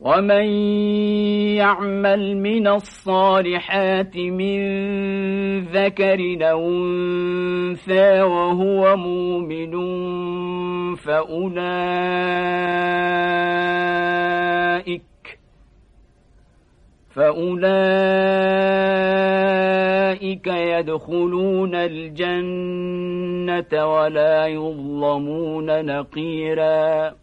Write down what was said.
ومن يعمل من الصالحات من ذكر أنثى وهو مؤمن فأولئك فأولئك يدخلون الجنة ولا يظلمون نقيراً